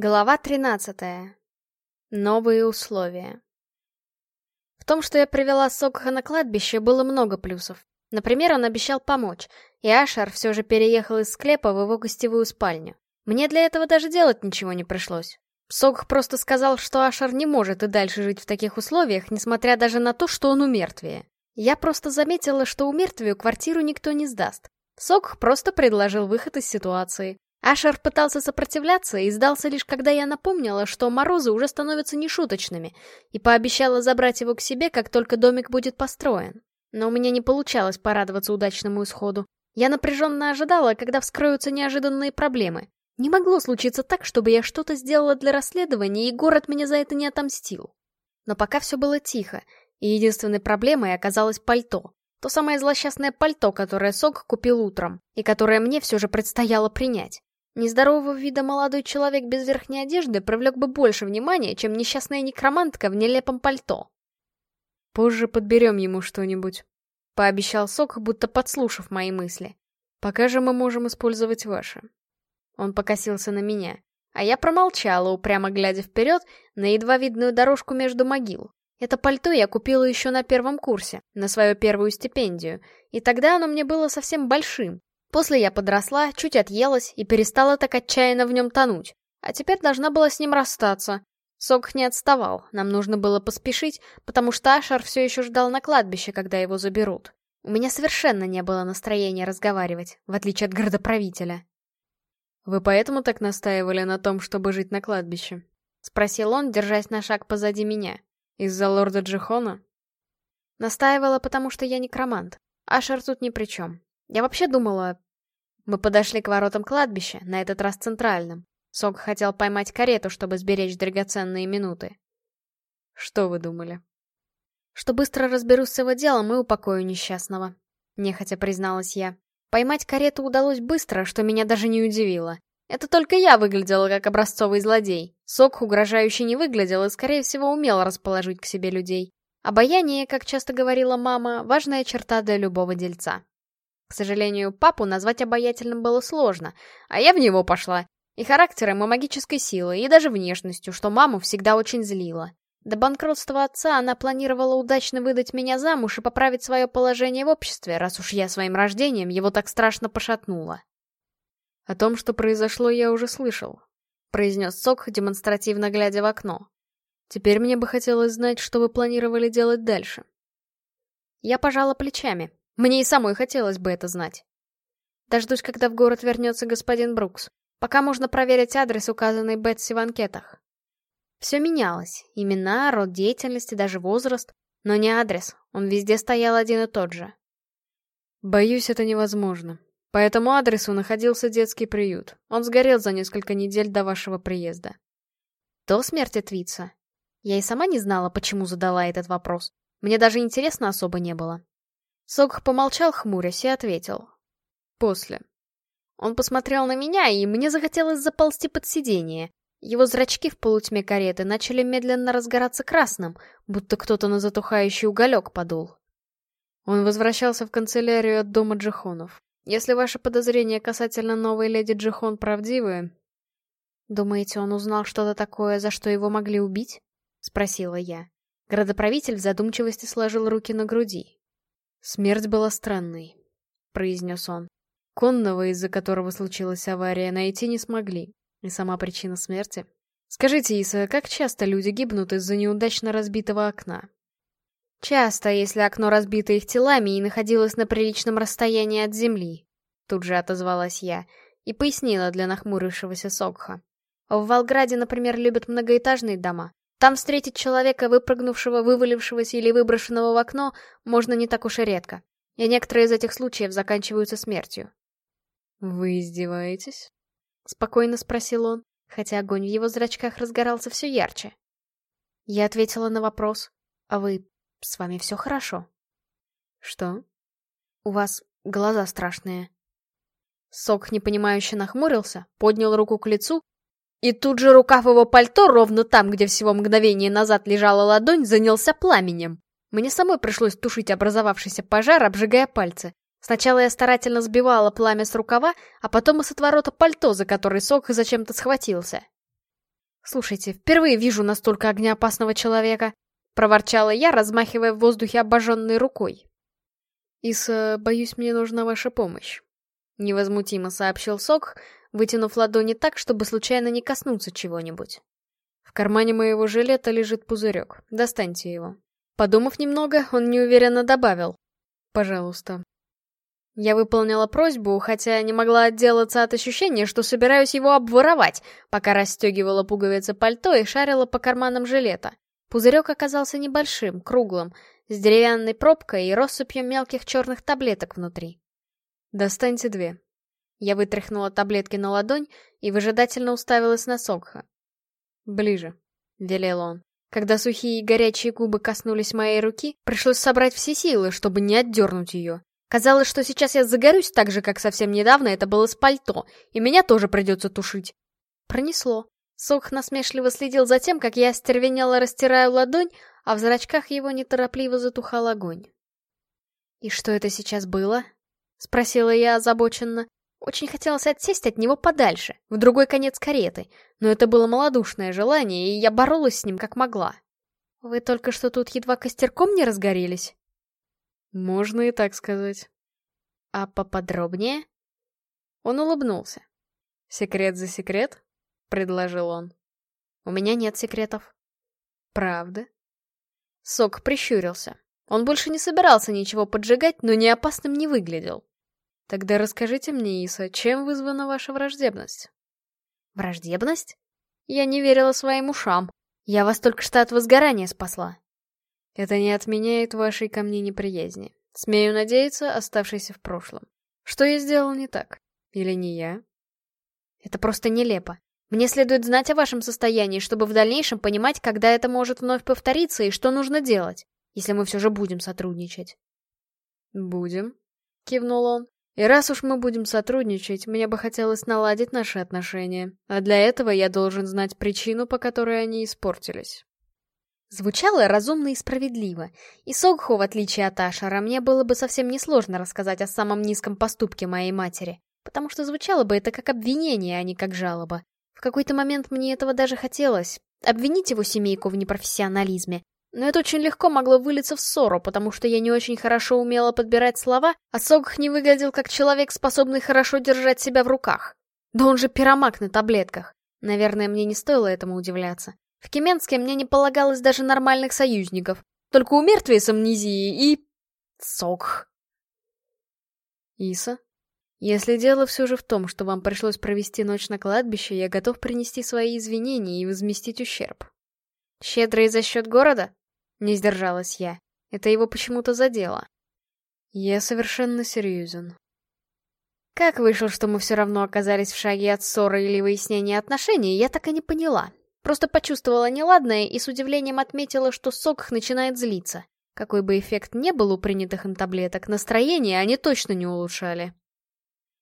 Глава 13. Новые условия. В том, что я привела Сокха на кладбище, было много плюсов. Например, он обещал помочь, и Ашар все же переехал из склепа в его гостевую спальню. Мне для этого даже делать ничего не пришлось. Сокх просто сказал, что Ашар не может и дальше жить в таких условиях, несмотря даже на то, что он умертвее. Я просто заметила, что умертвию квартиру никто не сдаст. Сокх просто предложил выход из ситуации. Ашер пытался сопротивляться и сдался лишь когда я напомнила, что морозы уже становятся нешуточными, и пообещала забрать его к себе, как только домик будет построен. Но у меня не получалось порадоваться удачному исходу. Я напряженно ожидала, когда вскроются неожиданные проблемы. Не могло случиться так, чтобы я что-то сделала для расследования, и город меня за это не отомстил. Но пока все было тихо, и единственной проблемой оказалось пальто. То самое злосчастное пальто, которое Сок купил утром, и которое мне все же предстояло принять. Нездорового вида молодой человек без верхней одежды привлек бы больше внимания, чем несчастная некромантка в нелепом пальто. «Позже подберем ему что-нибудь», — пообещал Сок, будто подслушав мои мысли. «Пока же мы можем использовать ваши». Он покосился на меня, а я промолчала, упрямо глядя вперед на едва видную дорожку между могил. Это пальто я купила еще на первом курсе, на свою первую стипендию, и тогда оно мне было совсем большим, После я подросла, чуть отъелась и перестала так отчаянно в нем тонуть. А теперь должна была с ним расстаться. Сок не отставал, нам нужно было поспешить, потому что Ашар все еще ждал на кладбище, когда его заберут. У меня совершенно не было настроения разговаривать, в отличие от городоправителя. «Вы поэтому так настаивали на том, чтобы жить на кладбище?» — спросил он, держась на шаг позади меня. «Из-за лорда Джихона?» Настаивала, потому что я некромант. Ашер тут ни при чем. Я вообще думала... Мы подошли к воротам кладбища, на этот раз центральным. Сок хотел поймать карету, чтобы сберечь драгоценные минуты. Что вы думали? Что быстро разберусь с его делом и упокою несчастного. Нехотя призналась я. Поймать карету удалось быстро, что меня даже не удивило. Это только я выглядела как образцовый злодей. Сок угрожающе не выглядел и, скорее всего, умел расположить к себе людей. Обаяние, как часто говорила мама, важная черта для любого дельца. К сожалению, папу назвать обаятельным было сложно, а я в него пошла. И характером, и магической силой, и даже внешностью, что маму всегда очень злило. До банкротства отца она планировала удачно выдать меня замуж и поправить свое положение в обществе, раз уж я своим рождением его так страшно пошатнула. «О том, что произошло, я уже слышал», — произнес Сок, демонстративно глядя в окно. «Теперь мне бы хотелось знать, что вы планировали делать дальше». Я пожала плечами. Мне и самой хотелось бы это знать. Дождусь, когда в город вернется господин Брукс. Пока можно проверить адрес, указанный Бетси в анкетах. Все менялось. Имена, род деятельности, даже возраст. Но не адрес. Он везде стоял один и тот же. Боюсь, это невозможно. По этому адресу находился детский приют. Он сгорел за несколько недель до вашего приезда. До смерти Твица? Я и сама не знала, почему задала этот вопрос. Мне даже интересно особо не было. Сок помолчал, хмурясь, и ответил. После. Он посмотрел на меня, и мне захотелось заползти под сиденье. Его зрачки в полутьме кареты начали медленно разгораться красным, будто кто-то на затухающий уголек подул. Он возвращался в канцелярию от дома Джихонов. Если ваши подозрения касательно новой леди Джихон правдивы... «Думаете, он узнал что-то такое, за что его могли убить?» — спросила я. Городоправитель в задумчивости сложил руки на груди. «Смерть была странной», — произнес он. «Конного, из-за которого случилась авария, найти не смогли. И сама причина смерти. Скажите, Иса, как часто люди гибнут из-за неудачно разбитого окна?» «Часто, если окно разбито их телами и находилось на приличном расстоянии от земли», — тут же отозвалась я и пояснила для нахмурившегося Сокха. «В Волграде, например, любят многоэтажные дома, там встретить человека, выпрыгнувшего, вывалившегося или выброшенного в окно, можно не так уж и редко. И некоторые из этих случаев заканчиваются смертью. «Вы издеваетесь?» — спокойно спросил он, хотя огонь в его зрачках разгорался все ярче. Я ответила на вопрос. «А вы... с вами все хорошо?» «Что?» «У вас глаза страшные». Сок непонимающе нахмурился, поднял руку к лицу и тут же рукав его пальто, ровно там, где всего мгновение назад лежала ладонь, занялся пламенем. Мне самой пришлось тушить образовавшийся пожар, обжигая пальцы. Сначала я старательно сбивала пламя с рукава, а потом и с отворота пальто, за который сок зачем-то схватился. Слушайте, впервые вижу настолько огнеопасного человека, проворчала я, размахивая в воздухе обожженной рукой. «Иса, боюсь, мне нужна ваша помощь», — невозмутимо сообщил Сок, вытянув ладони так, чтобы случайно не коснуться чего-нибудь. «В кармане моего жилета лежит пузырек. Достаньте его». Подумав немного, он неуверенно добавил. «Пожалуйста». Я выполнила просьбу, хотя не могла отделаться от ощущения, что собираюсь его обворовать, пока расстегивала пуговицы пальто и шарила по карманам жилета. Пузырек оказался небольшим, круглым, с деревянной пробкой и россыпью мелких черных таблеток внутри. «Достаньте две». Я вытряхнула таблетки на ладонь и выжидательно уставилась на Сокха. «Ближе», — велел он. Когда сухие и горячие губы коснулись моей руки, пришлось собрать все силы, чтобы не отдернуть ее. Казалось, что сейчас я загорюсь так же, как совсем недавно это было с пальто, и меня тоже придется тушить. Пронесло. Сок насмешливо следил за тем, как я остервенело растираю ладонь, а в зрачках его неторопливо затухал огонь. «И что это сейчас было?» — спросила я озабоченно. Очень хотелось отсесть от него подальше, в другой конец кареты, но это было малодушное желание, и я боролась с ним как могла. «Вы только что тут едва костерком не разгорелись?» «Можно и так сказать». «А поподробнее?» Он улыбнулся. «Секрет за секрет?» — предложил он. «У меня нет секретов». «Правда?» Сок прищурился. Он больше не собирался ничего поджигать, но не опасным не выглядел. «Тогда расскажите мне, Иса, чем вызвана ваша враждебность?» «Враждебность?» Я не верила своим ушам. Я вас только что от возгорания спасла. Это не отменяет вашей ко мне неприязни. Смею надеяться, оставшейся в прошлом. Что я сделал не так? Или не я? Это просто нелепо. Мне следует знать о вашем состоянии, чтобы в дальнейшем понимать, когда это может вновь повториться и что нужно делать, если мы все же будем сотрудничать. «Будем», — кивнул он. «И раз уж мы будем сотрудничать, мне бы хотелось наладить наши отношения, а для этого я должен знать причину, по которой они испортились». Звучало разумно и справедливо, и Согху, в отличие от Ашара, мне было бы совсем несложно рассказать о самом низком поступке моей матери, потому что звучало бы это как обвинение, а не как жалоба. В какой-то момент мне этого даже хотелось. Обвинить его семейку в непрофессионализме. Но это очень легко могло вылиться в ссору, потому что я не очень хорошо умела подбирать слова, а Согх не выглядел как человек, способный хорошо держать себя в руках. Да он же пиромак на таблетках. Наверное, мне не стоило этому удивляться. В Кеменске мне не полагалось даже нормальных союзников. Только у мертвей с амнезией и... Согх. Иса? Если дело все же в том, что вам пришлось провести ночь на кладбище, я готов принести свои извинения и возместить ущерб. Щедрый за счет города? Не сдержалась я. Это его почему-то задело. Я совершенно серьезен. Как вышло, что мы все равно оказались в шаге от ссоры или выяснения отношений, я так и не поняла. Просто почувствовала неладное и с удивлением отметила, что Сокх начинает злиться. Какой бы эффект не был у принятых им таблеток, настроение они точно не улучшали.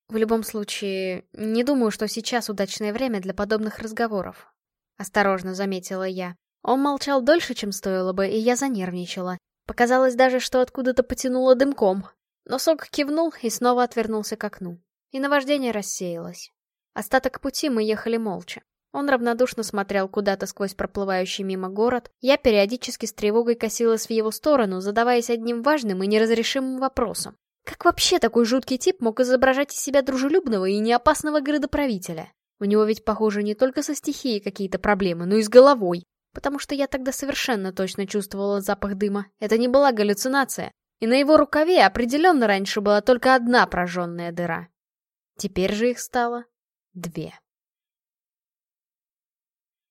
В любом случае, не думаю, что сейчас удачное время для подобных разговоров. Осторожно заметила я. Он молчал дольше, чем стоило бы, и я занервничала. Показалось даже, что откуда-то потянуло дымком. Но Сок кивнул и снова отвернулся к окну. И наваждение рассеялось. Остаток пути мы ехали молча. Он равнодушно смотрел куда-то сквозь проплывающий мимо город. Я периодически с тревогой косилась в его сторону, задаваясь одним важным и неразрешимым вопросом. Как вообще такой жуткий тип мог изображать из себя дружелюбного и неопасного градоправителя? У него ведь, похоже, не только со стихией какие-то проблемы, но и с головой. Потому что я тогда совершенно точно чувствовала запах дыма. Это не была галлюцинация. И на его рукаве определенно раньше была только одна прожженная дыра. Теперь же их стало две.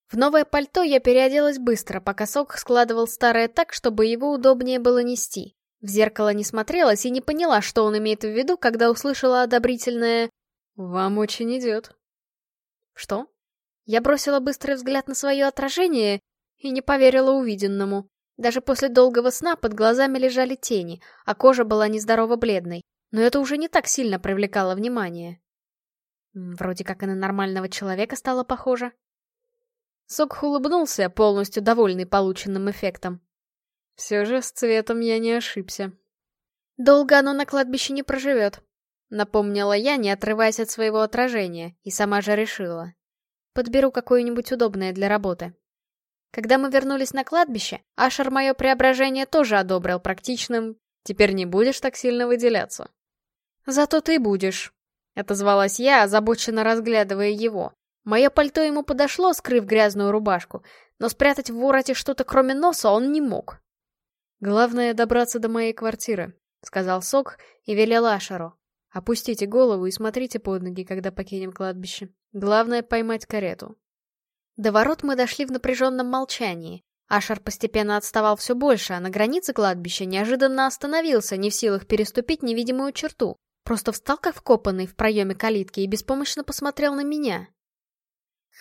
В новое пальто я переоделась быстро, пока Сок складывал старое так, чтобы его удобнее было нести. В зеркало не смотрелась и не поняла, что он имеет в виду, когда услышала одобрительное «Вам очень идет». Что? Я бросила быстрый взгляд на свое отражение и не поверила увиденному. Даже после долгого сна под глазами лежали тени, а кожа была нездорово бледной. Но это уже не так сильно привлекало внимание. Вроде как и на нормального человека стало похоже. Сокх улыбнулся, полностью довольный полученным эффектом. Все же с цветом я не ошибся. Долго оно на кладбище не проживет, напомнила я, не отрываясь от своего отражения, и сама же решила. Подберу какое-нибудь удобное для работы. Когда мы вернулись на кладбище, Ашер мое преображение тоже одобрил практичным «Теперь не будешь так сильно выделяться». «Зато ты будешь», — отозвалась я, озабоченно разглядывая его. Мое пальто ему подошло, скрыв грязную рубашку, но спрятать в вороте что-то кроме носа он не мог. «Главное — добраться до моей квартиры», — сказал Сок и велел Ашеру. «Опустите голову и смотрите под ноги, когда покинем кладбище. Главное — поймать карету». До ворот мы дошли в напряженном молчании. Ашер постепенно отставал все больше, а на границе кладбища неожиданно остановился, не в силах переступить невидимую черту. Просто встал как вкопанный в проеме калитки и беспомощно посмотрел на меня.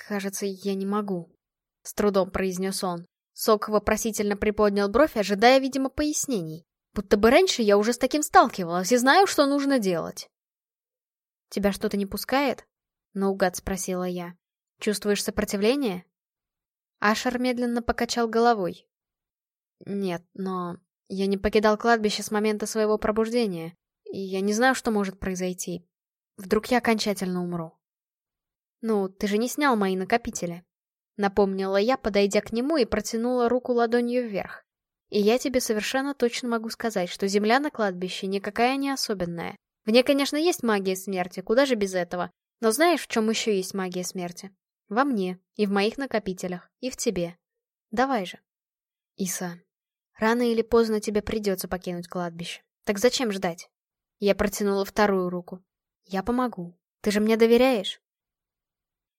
«Кажется, я не могу», — с трудом произнес он. Сок вопросительно приподнял бровь, ожидая, видимо, пояснений. Будто бы раньше я уже с таким сталкивалась и знаю, что нужно делать. «Тебя что-то не пускает?» — наугад спросила я. «Чувствуешь сопротивление?» Ашер медленно покачал головой. «Нет, но я не покидал кладбище с момента своего пробуждения, и я не знаю, что может произойти. Вдруг я окончательно умру». «Ну, ты же не снял мои накопители», Напомнила я, подойдя к нему и протянула руку ладонью вверх. И я тебе совершенно точно могу сказать, что земля на кладбище никакая не особенная. В ней, конечно, есть магия смерти, куда же без этого. Но знаешь, в чем еще есть магия смерти? Во мне, и в моих накопителях, и в тебе. Давай же. Иса, рано или поздно тебе придется покинуть кладбище. Так зачем ждать? Я протянула вторую руку. Я помогу. Ты же мне доверяешь?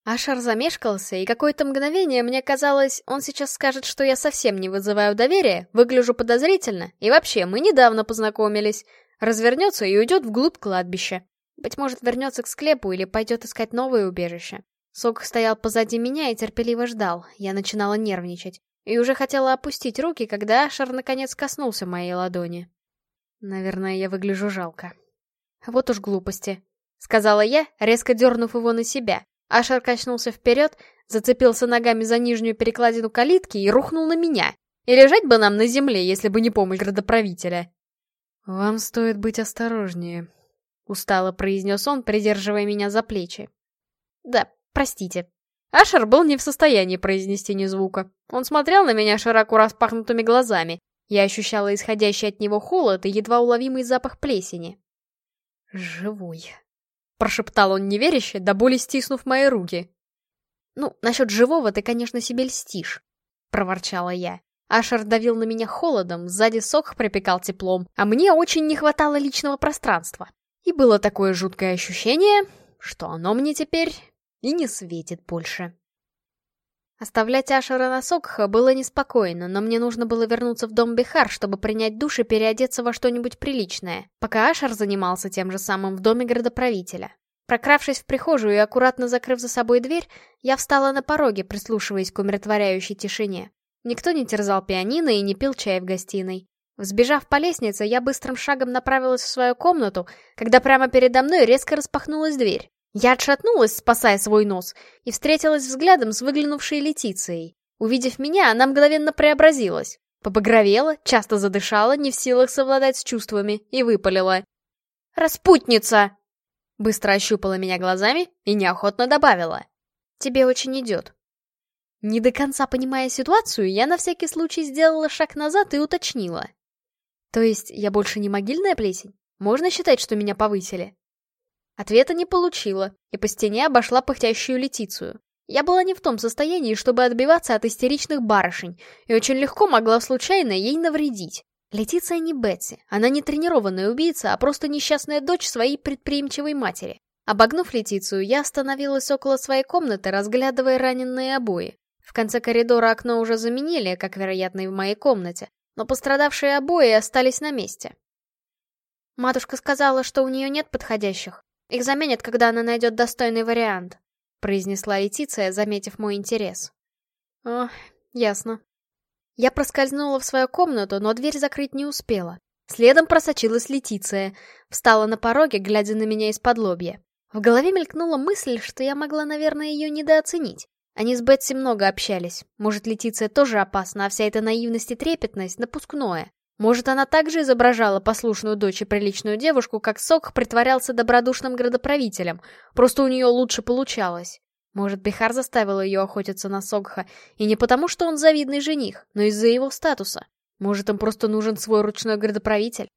Ашар замешкался, и какое-то мгновение мне казалось, он сейчас скажет, что я совсем не вызываю доверия, выгляжу подозрительно, и вообще, мы недавно познакомились. Развернется и уйдет вглубь кладбища. Быть может, вернется к склепу или пойдет искать новое убежище. Сок стоял позади меня и терпеливо ждал, я начинала нервничать. И уже хотела опустить руки, когда Ашар наконец коснулся моей ладони. Наверное, я выгляжу жалко. Вот уж глупости. Сказала я, резко дернув его на себя. Ашер качнулся вперед, зацепился ногами за нижнюю перекладину калитки и рухнул на меня. И лежать бы нам на земле, если бы не помощь градоправителя. «Вам стоит быть осторожнее», — устало произнес он, придерживая меня за плечи. «Да, простите». Ашер был не в состоянии произнести ни звука. Он смотрел на меня широко распахнутыми глазами. Я ощущала исходящий от него холод и едва уловимый запах плесени. «Живой», Прошептал он неверяще, до боли стиснув мои руки. «Ну, насчет живого ты, конечно, себе льстишь», — проворчала я. Ашер давил на меня холодом, сзади сок припекал теплом, а мне очень не хватало личного пространства. И было такое жуткое ощущение, что оно мне теперь и не светит больше. Оставлять Ашера на Сокха было неспокойно, но мне нужно было вернуться в дом Бихар, чтобы принять душ и переодеться во что-нибудь приличное, пока Ашер занимался тем же самым в доме городоправителя. Прокравшись в прихожую и аккуратно закрыв за собой дверь, я встала на пороге, прислушиваясь к умиротворяющей тишине. Никто не терзал пианино и не пил чай в гостиной. Взбежав по лестнице, я быстрым шагом направилась в свою комнату, когда прямо передо мной резко распахнулась дверь. Я отшатнулась, спасая свой нос, и встретилась взглядом с выглянувшей Летицией. Увидев меня, она мгновенно преобразилась. Побагровела, часто задышала, не в силах совладать с чувствами, и выпалила. «Распутница!» Быстро ощупала меня глазами и неохотно добавила. «Тебе очень идет». Не до конца понимая ситуацию, я на всякий случай сделала шаг назад и уточнила. «То есть я больше не могильная плесень? Можно считать, что меня повысили?» Ответа не получила, и по стене обошла пыхтящую Летицию. Я была не в том состоянии, чтобы отбиваться от истеричных барышень, и очень легко могла случайно ей навредить. Летиция не Бетси, она не тренированная убийца, а просто несчастная дочь своей предприимчивой матери. Обогнув Летицию, я остановилась около своей комнаты, разглядывая раненые обои. В конце коридора окно уже заменили, как, вероятно, и в моей комнате, но пострадавшие обои остались на месте. Матушка сказала, что у нее нет подходящих. Их заменят, когда она найдет достойный вариант», — произнесла Летиция, заметив мой интерес. «О, ясно». Я проскользнула в свою комнату, но дверь закрыть не успела. Следом просочилась Летиция, встала на пороге, глядя на меня из-под лобья. В голове мелькнула мысль, что я могла, наверное, ее недооценить. Они с Бетси много общались. Может, Летиция тоже опасна, а вся эта наивность и трепетность — напускное. Может, она также изображала послушную дочь и приличную девушку, как Сок притворялся добродушным градоправителем, просто у нее лучше получалось. Может, Бихар заставил ее охотиться на Согха, и не потому, что он завидный жених, но из-за его статуса. Может, им просто нужен свой ручной градоправитель?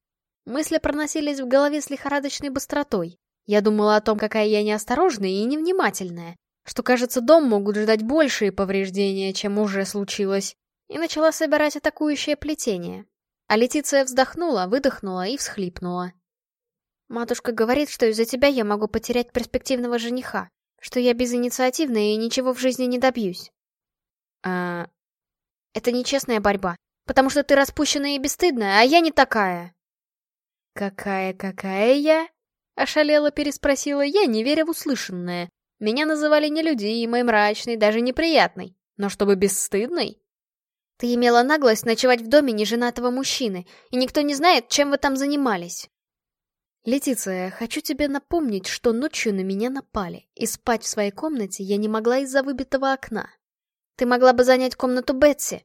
Мысли проносились в голове с лихорадочной быстротой. Я думала о том, какая я неосторожная и невнимательная, что, кажется, дом могут ждать большие повреждения, чем уже случилось, и начала собирать атакующее плетение. А Летиция вздохнула, выдохнула и всхлипнула. «Матушка говорит, что из-за тебя я могу потерять перспективного жениха, что я безинициативная и ничего в жизни не добьюсь». «А...» «Это нечестная борьба, потому что ты распущенная и бесстыдная, а я не такая». «Какая-какая я?» — ошалела переспросила я, не веря в услышанное. Меня называли нелюдимой, мрачной, даже неприятной. Но чтобы бесстыдной? Ты имела наглость ночевать в доме неженатого мужчины, и никто не знает, чем вы там занимались. Летиция, хочу тебе напомнить, что ночью на меня напали, и спать в своей комнате я не могла из-за выбитого окна. Ты могла бы занять комнату Бетси.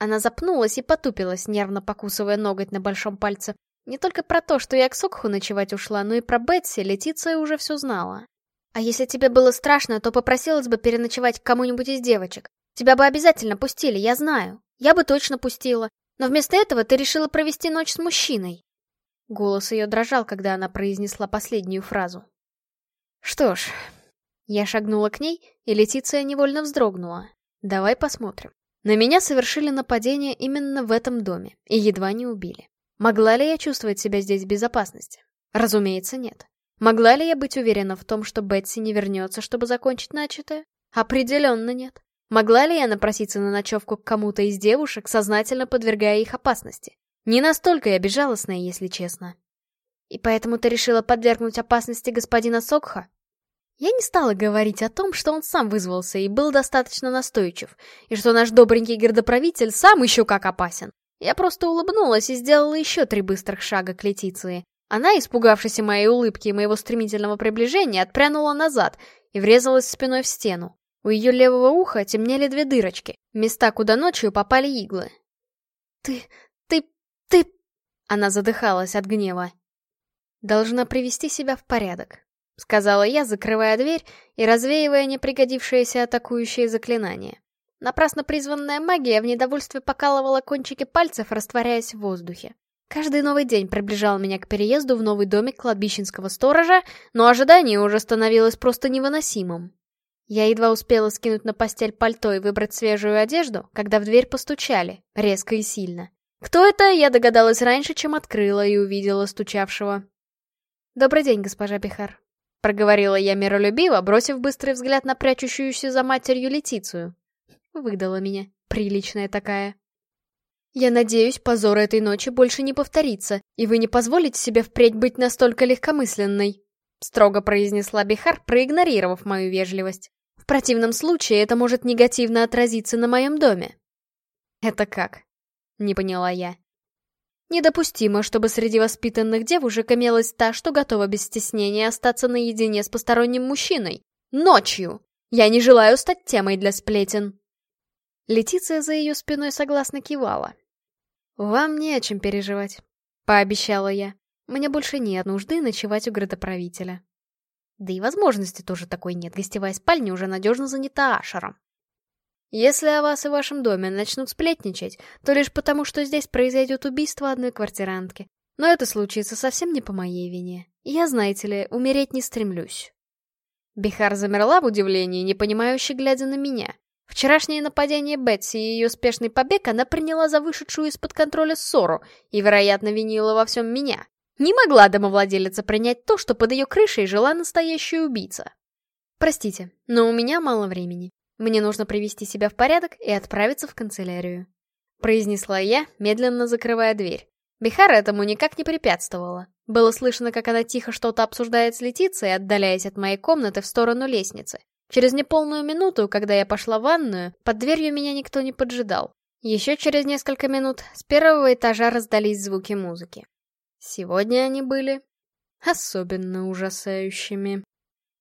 Она запнулась и потупилась, нервно покусывая ноготь на большом пальце. Не только про то, что я к Сокху ночевать ушла, но и про Бетси Летиция уже все знала. А если тебе было страшно, то попросилась бы переночевать к кому-нибудь из девочек. Тебя бы обязательно пустили, я знаю. Я бы точно пустила. Но вместо этого ты решила провести ночь с мужчиной. Голос ее дрожал, когда она произнесла последнюю фразу. Что ж, я шагнула к ней, и Летиция невольно вздрогнула. Давай посмотрим. На меня совершили нападение именно в этом доме, и едва не убили. Могла ли я чувствовать себя здесь в безопасности? Разумеется, нет. Могла ли я быть уверена в том, что Бетси не вернется, чтобы закончить начатое? Определенно нет. Могла ли я напроситься на ночевку к кому-то из девушек, сознательно подвергая их опасности? Не настолько я безжалостная, если честно. И поэтому ты решила подвергнуть опасности господина Сокха? Я не стала говорить о том, что он сам вызвался и был достаточно настойчив, и что наш добренький городоправитель сам еще как опасен. Я просто улыбнулась и сделала еще три быстрых шага к Летиции, она, испугавшись моей улыбки и моего стремительного приближения, отпрянула назад и врезалась спиной в стену. У ее левого уха темнели две дырочки, места, куда ночью попали иглы. «Ты... ты... ты...» Она задыхалась от гнева. «Должна привести себя в порядок», — сказала я, закрывая дверь и развеивая непригодившееся атакующее заклинание. Напрасно призванная магия в недовольстве покалывала кончики пальцев, растворяясь в воздухе. Каждый новый день приближал меня к переезду в новый домик кладбищенского сторожа, но ожидание уже становилось просто невыносимым. Я едва успела скинуть на постель пальто и выбрать свежую одежду, когда в дверь постучали, резко и сильно. Кто это, я догадалась раньше, чем открыла и увидела стучавшего. «Добрый день, госпожа Пихар», — проговорила я миролюбиво, бросив быстрый взгляд на прячущуюся за матерью Летицию. Выдала меня, приличная такая. Я надеюсь, позор этой ночи больше не повторится, и вы не позволите себе впредь быть настолько легкомысленной», — строго произнесла Бихар, проигнорировав мою вежливость. «В противном случае это может негативно отразиться на моем доме». «Это как?» — не поняла я. Недопустимо, чтобы среди воспитанных девушек имелась та, что готова без стеснения остаться наедине с посторонним мужчиной. Ночью! Я не желаю стать темой для сплетен. Летиция за ее спиной согласно кивала. «Вам не о чем переживать», — пообещала я. «Мне больше нет нужды ночевать у градоправителя». Да и возможности тоже такой нет, гостевая спальня уже надежно занята Ашером. Если о вас и вашем доме начнут сплетничать, то лишь потому, что здесь произойдет убийство одной квартирантки. Но это случится совсем не по моей вине. Я, знаете ли, умереть не стремлюсь. Бихар замерла в удивлении, непонимающе глядя на меня. Вчерашнее нападение Бетси и ее спешный побег она приняла за вышедшую из-под контроля ссору и, вероятно, винила во всем меня. Не могла домовладелица принять то, что под ее крышей жила настоящая убийца. Простите, но у меня мало времени. Мне нужно привести себя в порядок и отправиться в канцелярию. Произнесла я, медленно закрывая дверь. Бихара этому никак не препятствовала. Было слышно, как она тихо что-то обсуждает с Летицией, отдаляясь от моей комнаты в сторону лестницы. Через неполную минуту, когда я пошла в ванную, под дверью меня никто не поджидал. Еще через несколько минут с первого этажа раздались звуки музыки. Сегодня они были особенно ужасающими.